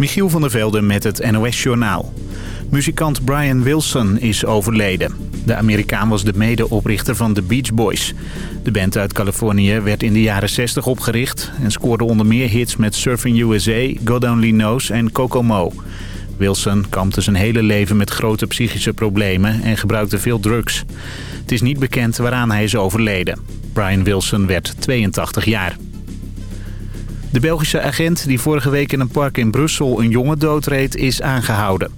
Michiel van der Velde met het NOS-journaal. Muzikant Brian Wilson is overleden. De Amerikaan was de medeoprichter van The Beach Boys. De band uit Californië werd in de jaren 60 opgericht... en scoorde onder meer hits met Surfing USA, God Only Knows en Kokomo. Wilson kampte zijn hele leven met grote psychische problemen en gebruikte veel drugs. Het is niet bekend waaraan hij is overleden. Brian Wilson werd 82 jaar. De Belgische agent die vorige week in een park in Brussel een jongen doodreed is aangehouden.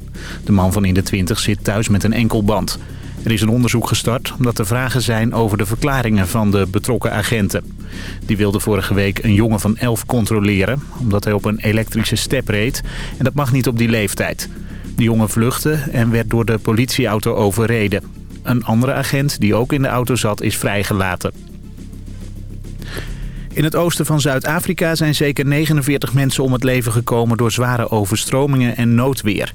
De man van in de 20 zit thuis met een enkelband. Er is een onderzoek gestart omdat er vragen zijn over de verklaringen van de betrokken agenten. Die wilde vorige week een jongen van 11 controleren omdat hij op een elektrische step reed. En dat mag niet op die leeftijd. De jongen vluchtte en werd door de politieauto overreden. Een andere agent die ook in de auto zat is vrijgelaten. In het oosten van Zuid-Afrika zijn zeker 49 mensen om het leven gekomen door zware overstromingen en noodweer.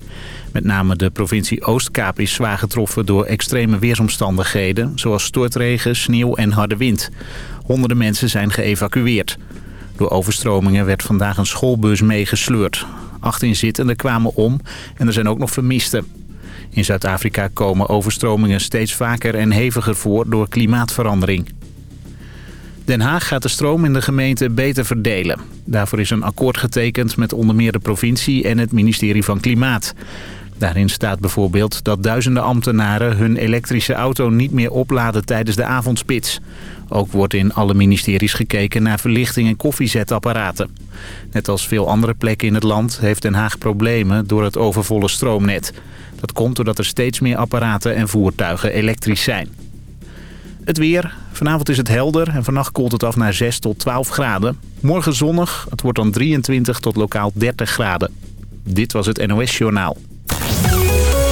Met name de provincie Oostkaap is zwaar getroffen door extreme weersomstandigheden, zoals stortregen, sneeuw en harde wind. Honderden mensen zijn geëvacueerd. Door overstromingen werd vandaag een schoolbus meegesleurd. Acht inzittenden kwamen om en er zijn ook nog vermisten. In Zuid-Afrika komen overstromingen steeds vaker en heviger voor door klimaatverandering. Den Haag gaat de stroom in de gemeente beter verdelen. Daarvoor is een akkoord getekend met onder meer de provincie en het ministerie van Klimaat. Daarin staat bijvoorbeeld dat duizenden ambtenaren hun elektrische auto niet meer opladen tijdens de avondspits. Ook wordt in alle ministeries gekeken naar verlichting en koffiezetapparaten. Net als veel andere plekken in het land heeft Den Haag problemen door het overvolle stroomnet. Dat komt doordat er steeds meer apparaten en voertuigen elektrisch zijn. Het weer. Vanavond is het helder en vannacht koelt het af naar 6 tot 12 graden. Morgen zonnig. Het wordt dan 23 tot lokaal 30 graden. Dit was het NOS Journaal.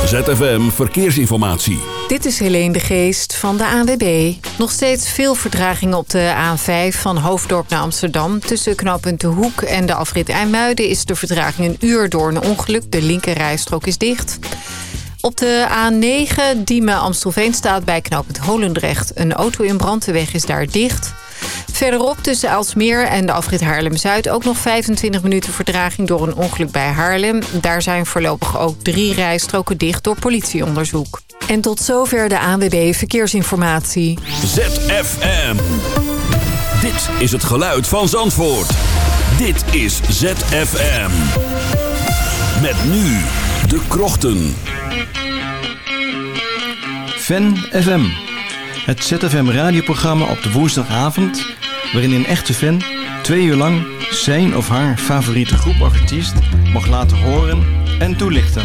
ZFM Verkeersinformatie. Dit is Helene de Geest van de ANWB. Nog steeds veel vertragingen op de A5 van Hoofddorp naar Amsterdam. Tussen knooppunt De Hoek en de afrit IJmuiden is de vertraging een uur door een ongeluk. De linkerrijstrook is dicht. Op de A9 Diemen-Amstelveen staat bij knooppunt Holendrecht een auto in brand. De weg is daar dicht. Verderop tussen Aalsmeer en de afrit Haarlem-Zuid... ook nog 25 minuten verdraging door een ongeluk bij Haarlem. Daar zijn voorlopig ook drie rijstroken dicht door politieonderzoek. En tot zover de ANWB Verkeersinformatie. ZFM. Dit is het geluid van Zandvoort. Dit is ZFM. Met nu de krochten. Fan FM. Het ZFM radioprogramma op de woensdagavond... waarin een echte fan twee uur lang zijn of haar favoriete groep artiest... mag laten horen en toelichten.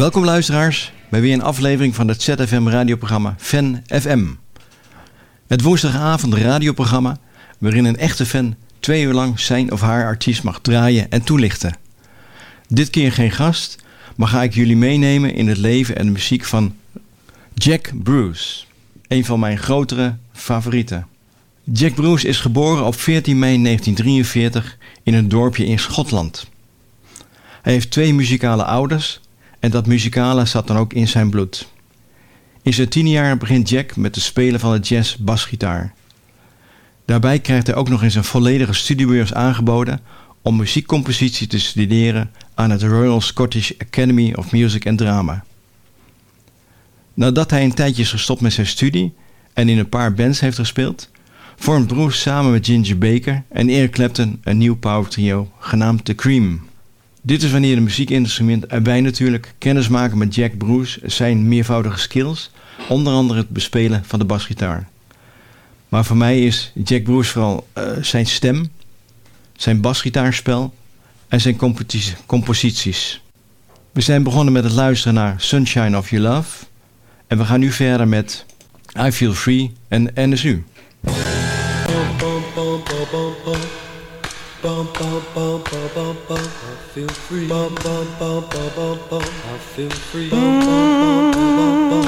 Welkom luisteraars bij weer een aflevering van het ZFM radioprogramma Fan FM. Het woensdagavond radioprogramma waarin een echte fan twee uur lang zijn of haar artiest mag draaien en toelichten. Dit keer geen gast, maar ga ik jullie meenemen in het leven en de muziek van Jack Bruce, een van mijn grotere favorieten. Jack Bruce is geboren op 14 mei 1943 in een dorpje in Schotland. Hij heeft twee muzikale ouders en dat muzikale zat dan ook in zijn bloed. In zijn tien jaar begint Jack met het spelen van de jazz basgitaar. Daarbij krijgt hij ook nog eens een volledige studiebeurs aangeboden om muziekcompositie te studeren aan het Royal Scottish Academy of Music and Drama. Nadat hij een tijdje is gestopt met zijn studie en in een paar bands heeft gespeeld, vormt Bruce samen met Ginger Baker en Eric Clapton een nieuw power trio genaamd The Cream. Dit is wanneer de muziekinstrument erbij natuurlijk kennis maken met Jack Bruce zijn meervoudige skills, onder andere het bespelen van de basgitaar. Maar voor mij is Jack Bruce vooral eh, zijn stem, zijn basgitaarspel en zijn composities. We zijn begonnen met het luisteren naar Sunshine of Your Love en we gaan nu verder met I Feel Free en NSU. Bum bum bum bum bum bum, I feel free. Bum bum bum bum bum bum, I feel free. Bum bum bum bum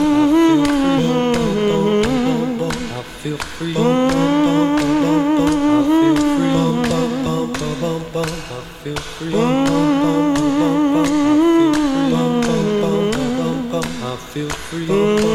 bum bump, I feel free. Bum bum bum bum bum bum, I feel free. Bum bum bum bum bum I feel free. Bump, bump, bump, bump, bump, bump, I feel free. Bum bum bum bum bum bum, I feel free.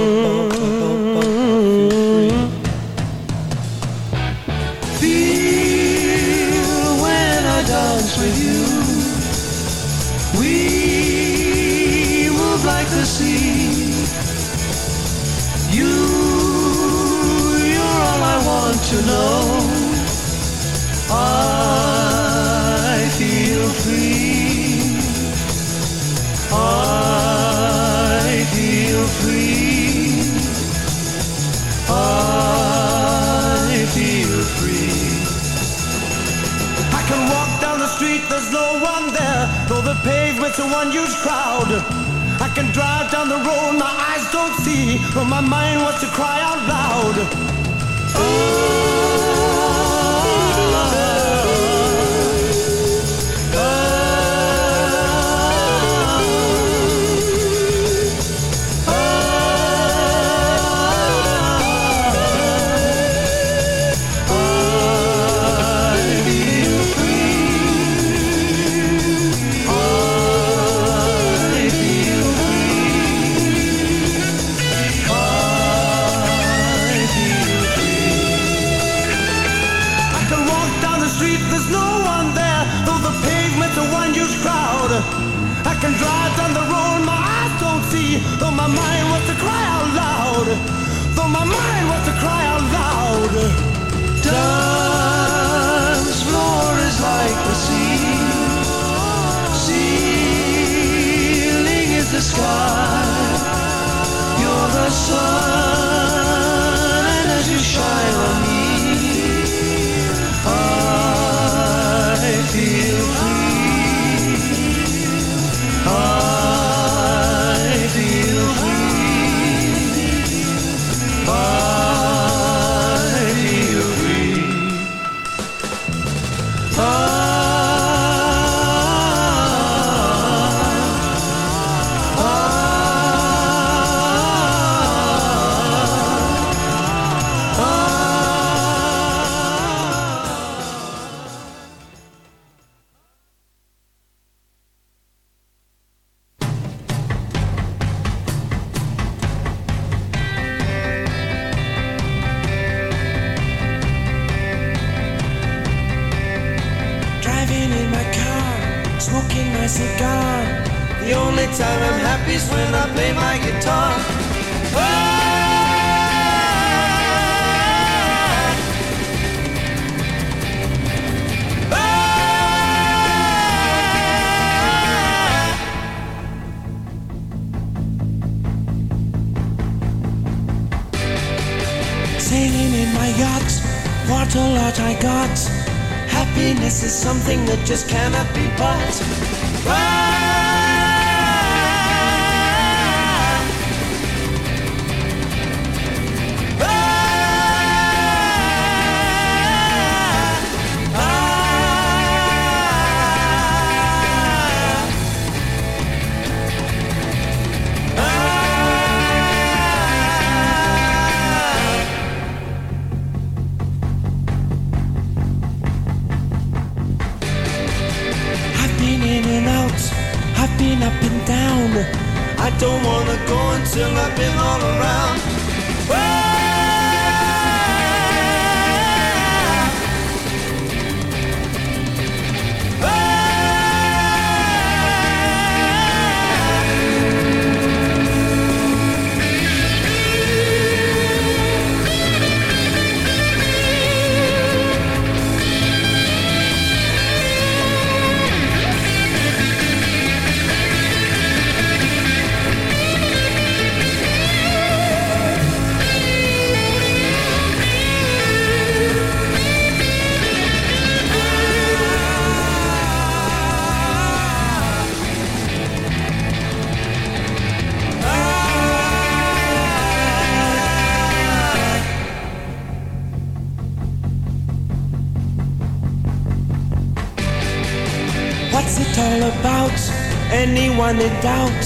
Anyone in doubt?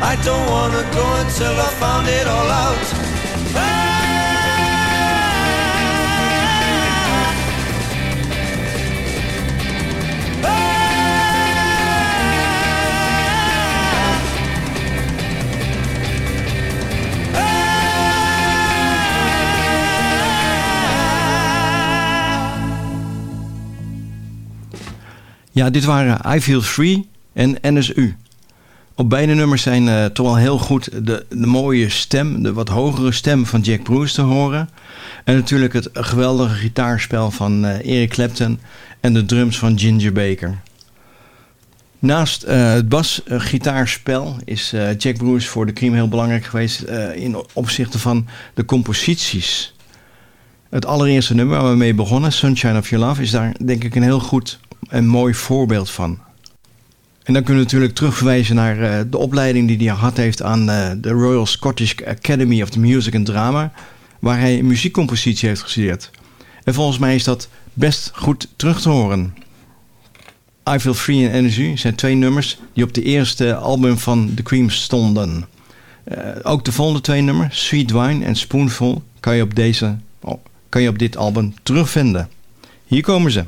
I don't wanna go until I found it all out. Ja, dit waren I Feel Free en NSU. Op beide nummers zijn eh, toch wel heel goed de, de mooie stem, de wat hogere stem van Jack Bruce te horen. En natuurlijk het geweldige gitaarspel van eh, Eric Clapton en de drums van Ginger Baker. Naast eh, het basgitaarspel is Jack Bruce voor de Cream heel belangrijk geweest in opzichte van de composities. Het allereerste nummer waar we mee begonnen, Sunshine of Your Love, is daar denk ik een heel goed en mooi voorbeeld van. En dan kunnen we natuurlijk terugverwijzen naar eh, de opleiding die hij gehad heeft aan eh, de Royal Scottish Academy of Music and Drama, waar hij muziekcompositie heeft gestudeerd. En volgens mij is dat best goed terug te horen. I Feel Free en Energy zijn twee nummers die op de eerste album van The Cream stonden. Eh, ook de volgende twee nummers, Sweet Wine en Spoonful, kan je op, deze, oh, kan je op dit album terugvinden. Hier komen ze.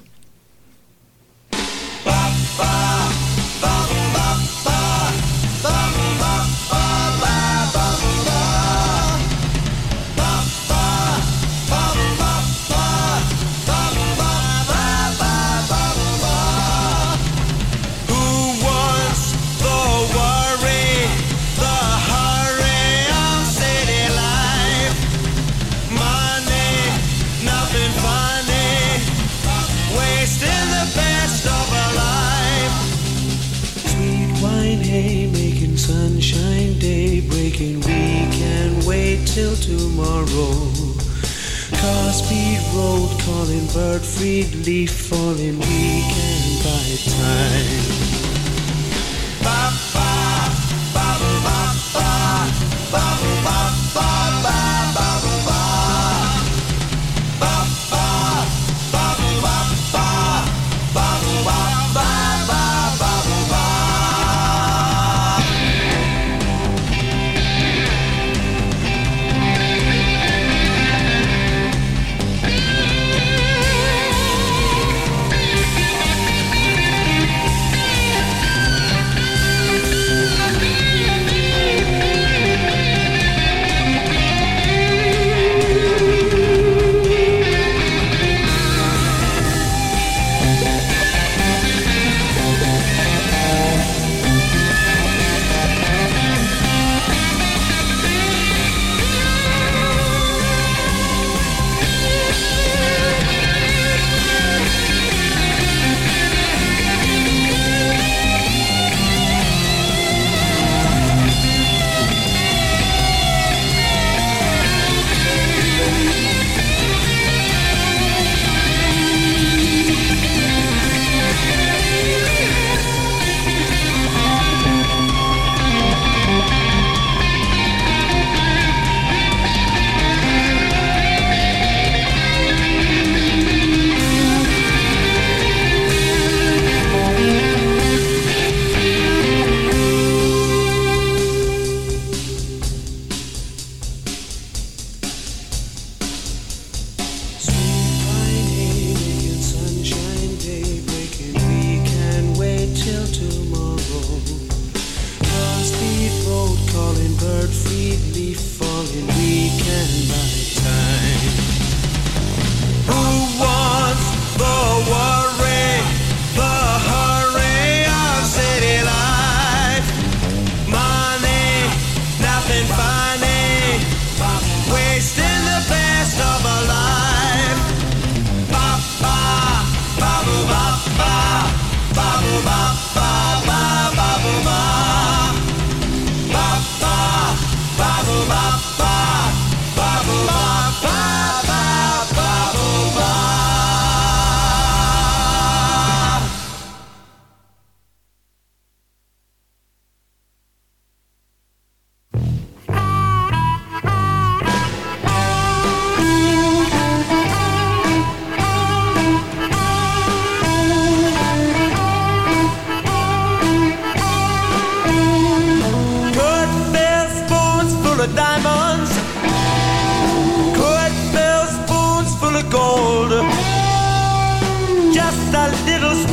falling weekend by time.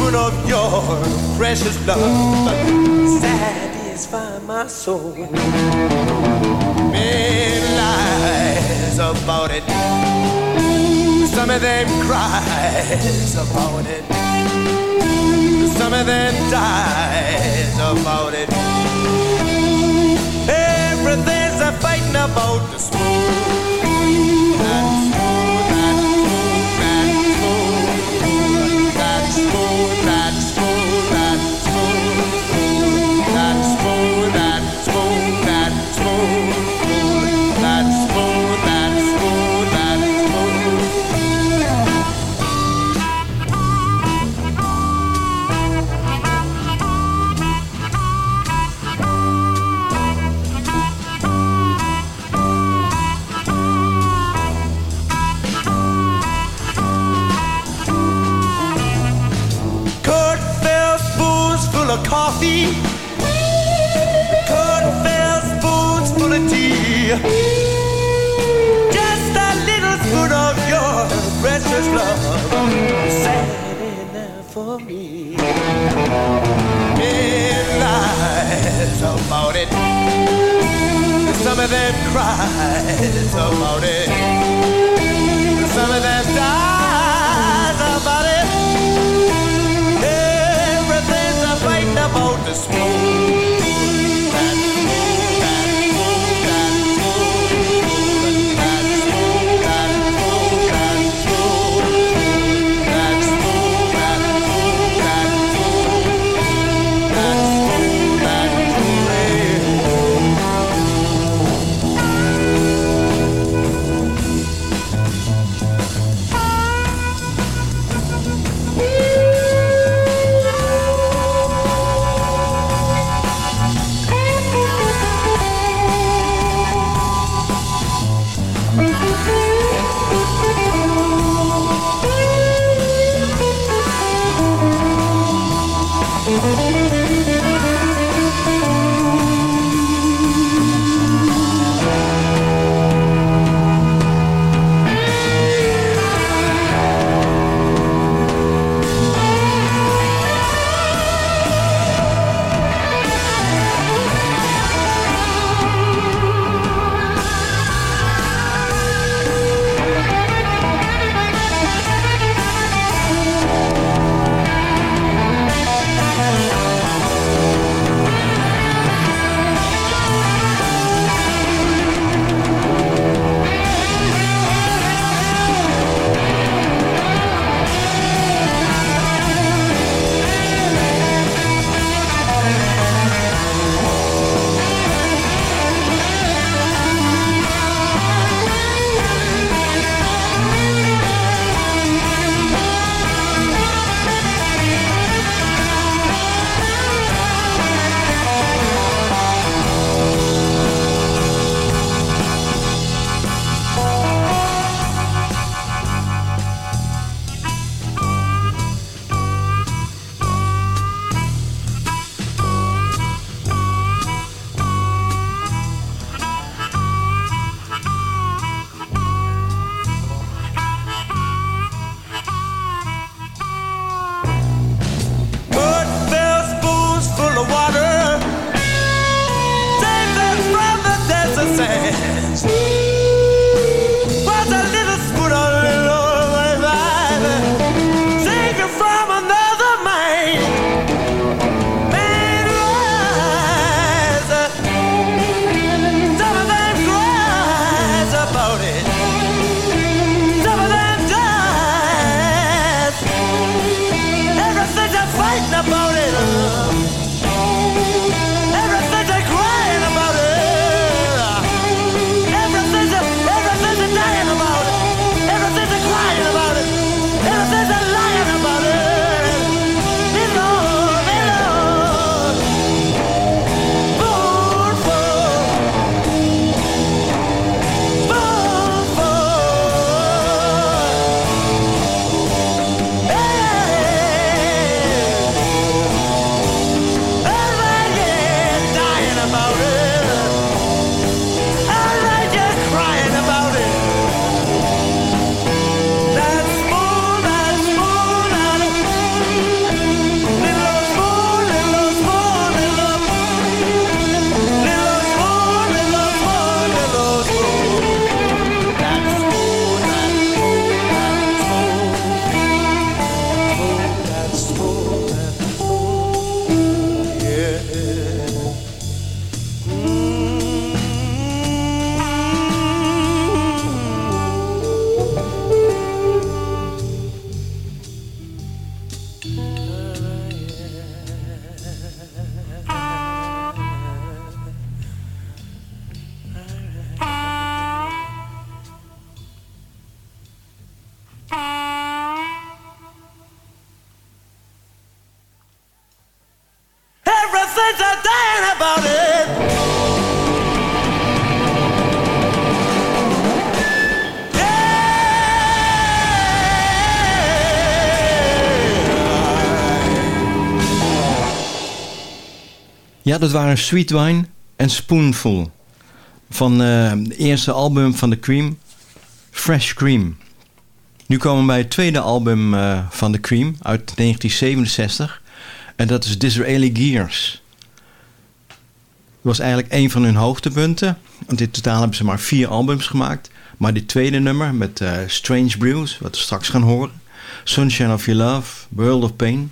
moment of your precious love satisfy my soul. Many lies about it, some of them cries about it, some of them dies about it. Everything's a fighting about the Lies about it. Some of them cries about it. Some of them dies about it. Everything's a fight about the spoon. Ja, dat waren Sweet Wine en Spoonful. Van eh, het eerste album van The Cream, Fresh Cream. Nu komen we bij het tweede album eh, van The Cream uit 1967. En dat is Disraeli Gears. Dat was eigenlijk een van hun hoogtepunten. Want in totaal hebben ze maar vier albums gemaakt. Maar dit tweede nummer met eh, Strange Brews, wat we straks gaan horen. Sunshine of Your Love, World of Pain.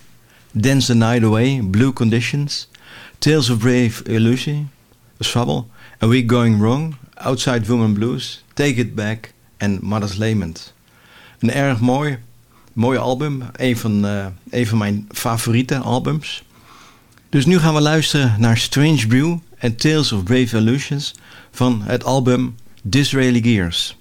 Dance the Night Away, Blue Conditions. Tales of Brave Illusion, The Trouble. And We Going Wrong, Outside Woman Blues, Take It Back en Mother's Lament. Een erg mooi, mooi album. Een van, eh, een van mijn favoriete albums. Dus nu gaan we luisteren naar Strange Brew en Tales of Brave Illusions van het album Disraeli Gears.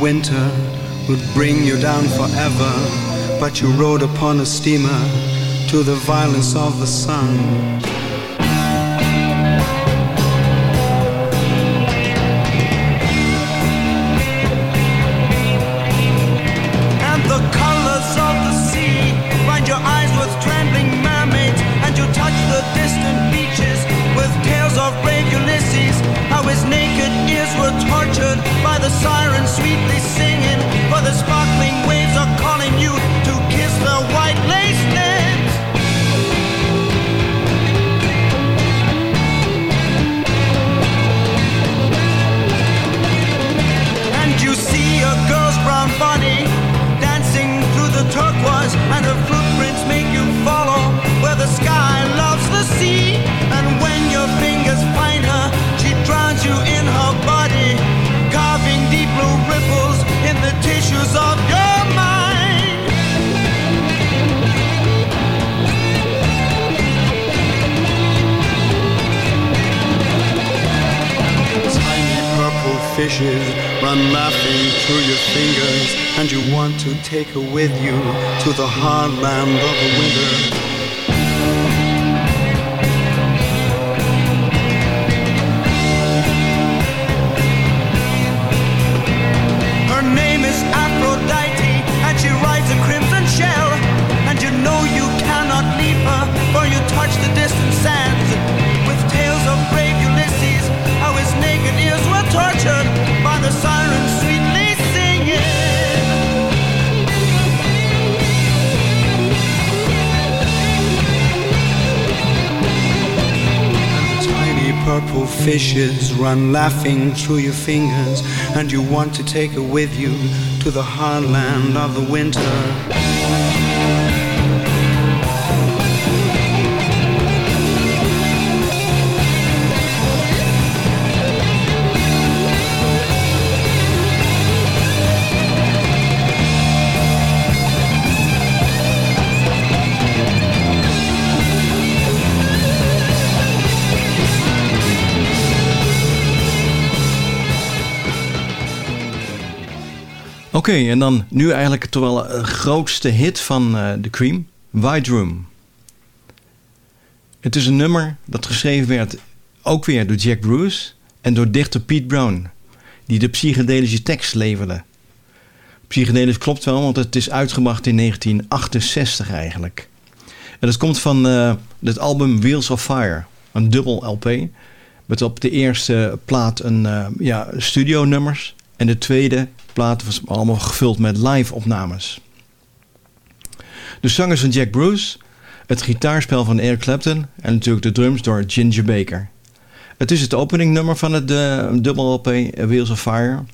Winter would bring you down forever, but you rode upon a steamer to the violence of the sun. Run laughing through your fingers, and you want to take her with you to the hard land of the winter. Fishes run laughing through your fingers, and you want to take her with you to the hard land of the winter. Oké, en dan nu eigenlijk toch wel een grootste hit van eh The Cream, White Room. Het is een nummer dat geschreven werd ook weer door Jack Bruce en door dichter Pete Brown, die de psychedelische tekst leverde. Psychedelisch klopt wel, want het is uitgebracht in 1968 eigenlijk. En dat komt van eh, het album Wheels of Fire, een dubbel LP. Met op de eerste plaat een eh, ja, studio nummers en de tweede plaat was allemaal gevuld met live opnames. De zangers van Jack Bruce, het gitaarspel van Eric Clapton en natuurlijk de drums door Ginger Baker. Het is het openingnummer van het eh, dubbel LP Wheels of Fire.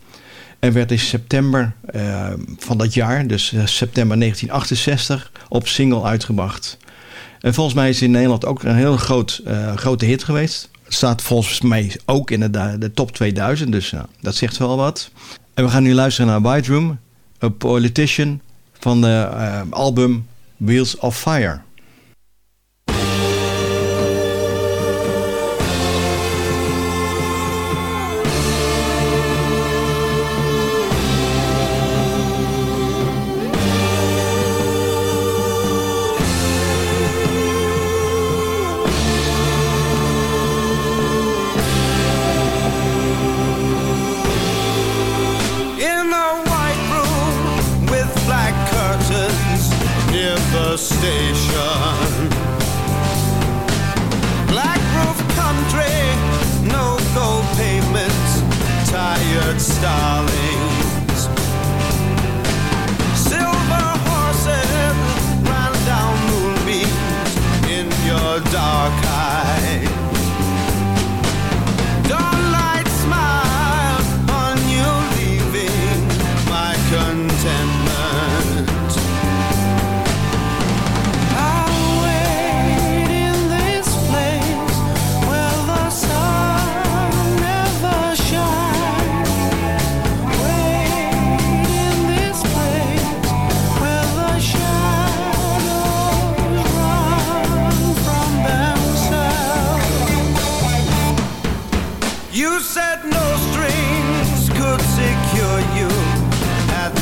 En werd in september eh, van dat jaar, dus eh, september 1968, op single uitgebracht. En volgens mij is het in Nederland ook een heel groot, eh, grote hit geweest. Het staat volgens mij ook in de, de top 2000, dus eh, dat zegt wel wat. En we gaan nu luisteren naar White Room, A Politician, van de eh, album Wheels of Fire.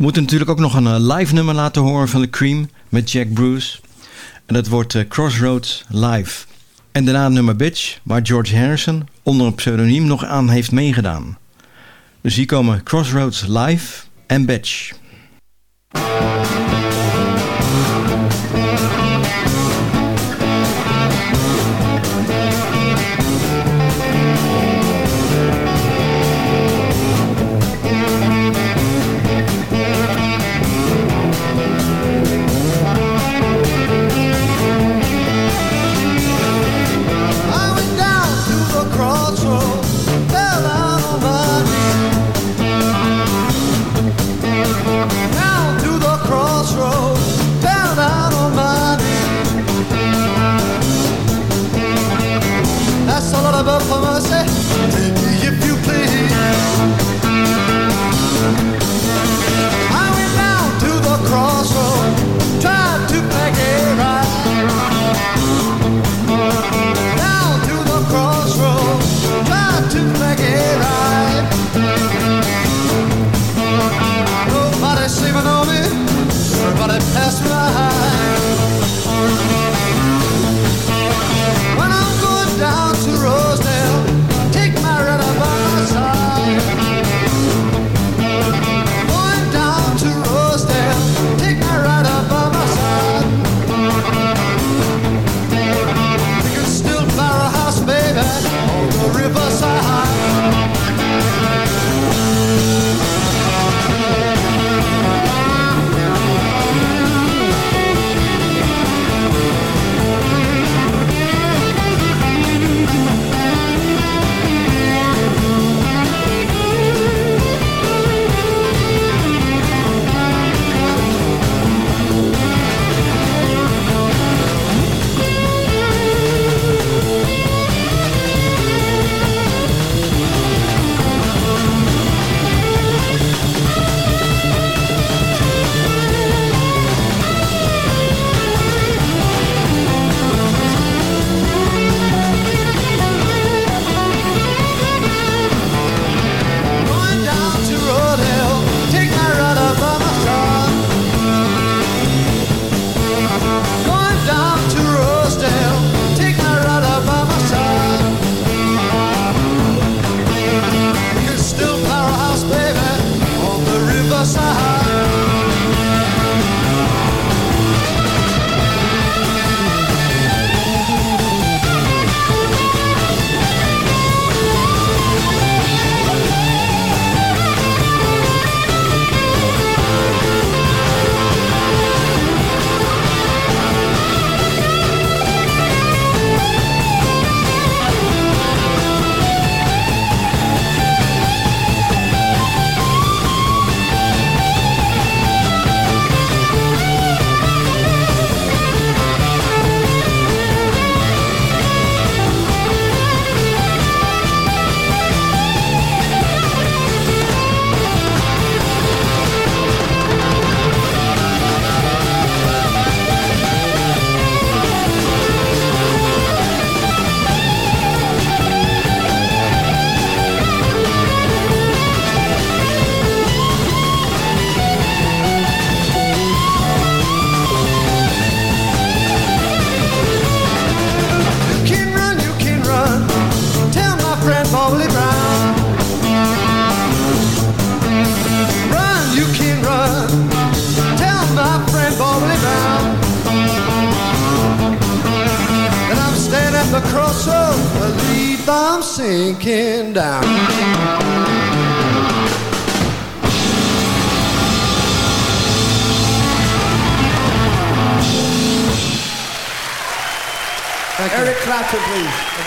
We moeten natuurlijk ook nog een eh, live nummer laten horen van The Cream met Jack Bruce. En dat wordt eh, Crossroads Live. En daarna nummer Bitch, waar George Harrison onder een pseudoniem nog aan heeft meegedaan. Dus hier komen Crossroads Live en Bitch.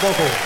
vocal.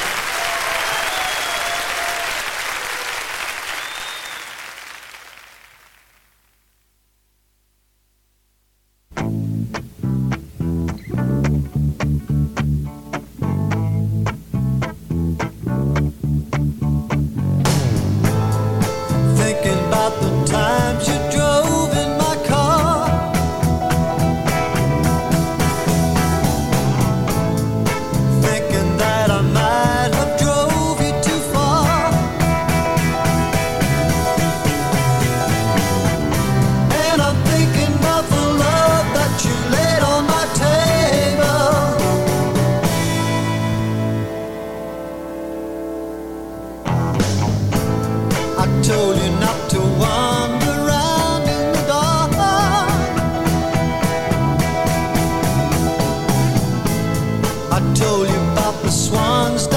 the swan's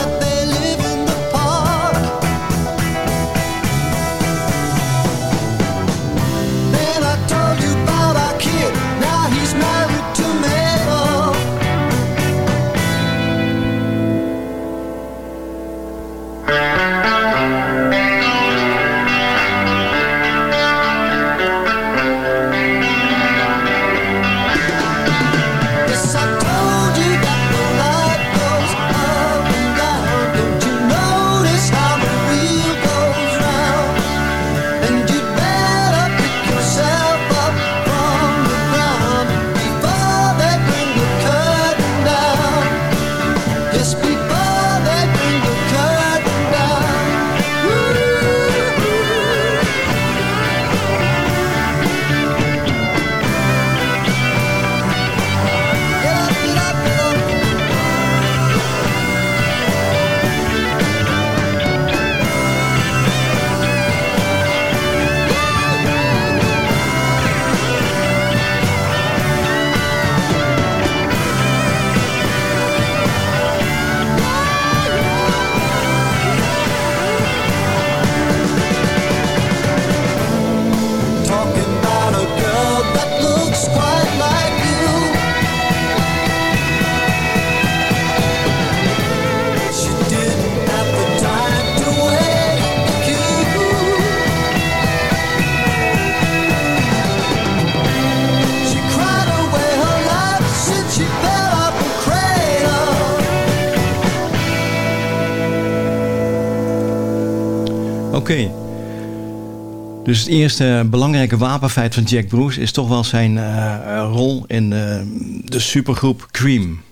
Dus het eerste belangrijke wapenfeit van Jack Bruce is toch wel zijn eh, rol in eh, de supergroep Cream.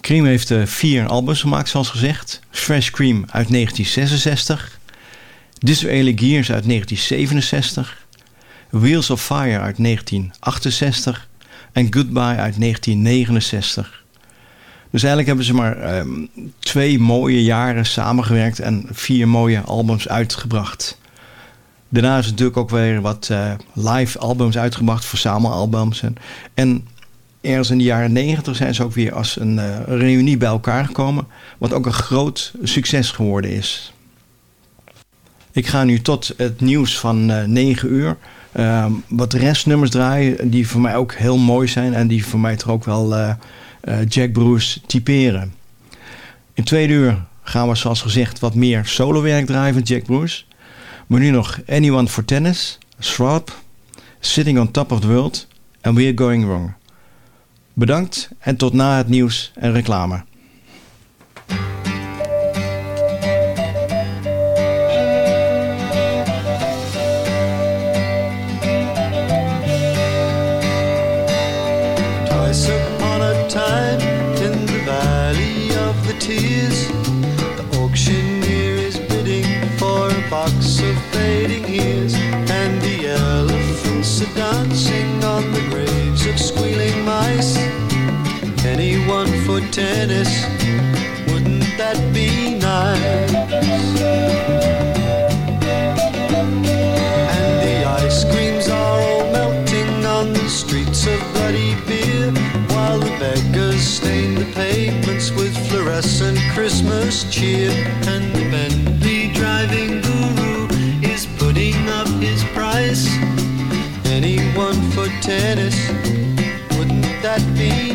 Cream heeft eh, vier albums gemaakt, zoals gezegd. Fresh Cream uit 1966. Disraeli Gears uit 1967. Wheels of Fire uit 1968. En Goodbye uit 1969. Dus eigenlijk hebben ze maar ehm, twee mooie jaren samengewerkt en vier mooie albums uitgebracht. Daarna is natuurlijk ook weer wat eh, live albums uitgebracht, verzamelalbums. En, en ergens in de jaren negentig zijn ze ook weer als een eh, reunie bij elkaar gekomen. Wat ook een groot succes geworden is. Ik ga nu tot het nieuws van eh 9 uur. ehm, wat restnummers draaien die voor mij ook heel mooi zijn. En die voor mij toch ook wel Jack Bruce typeren. In tweede uur gaan we zoals gezegd wat meer solowerk draaien Jack Bruce. Maar nu nog Anyone for Tennis, Shrub, Sitting on Top of the World en We're Going Wrong. Bedankt en tot na het nieuws en reclame. Box of fading years, and the elephants are dancing on the graves of squealing mice. Anyone for tennis? Wouldn't that be nice? And the ice creams are all melting on the streets of bloody beer While the beggars stain the pavements with fluorescent Christmas cheer And the Bentley driving tennis, wouldn't that be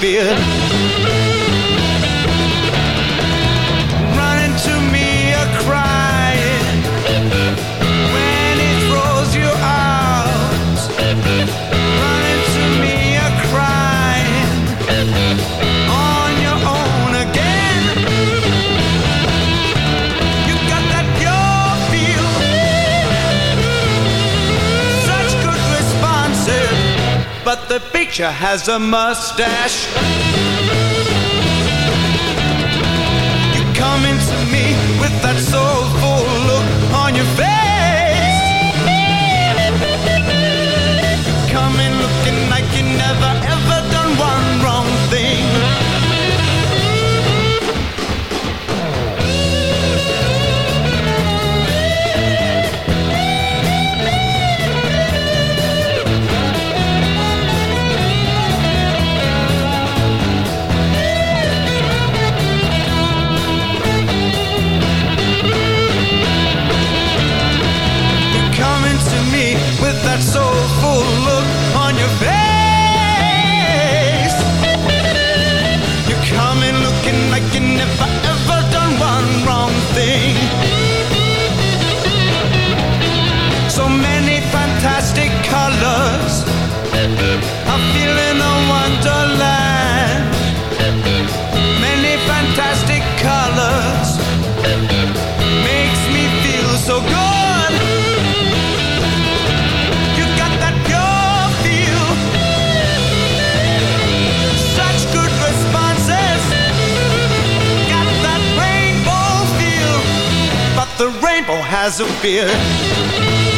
beard. But the picture has a mustache. colors. I'm feeling a wonderland. Many fantastic colors makes me feel so good. You got that pure feel. Such good responses. Got that rainbow feel, but the rainbow has a beard.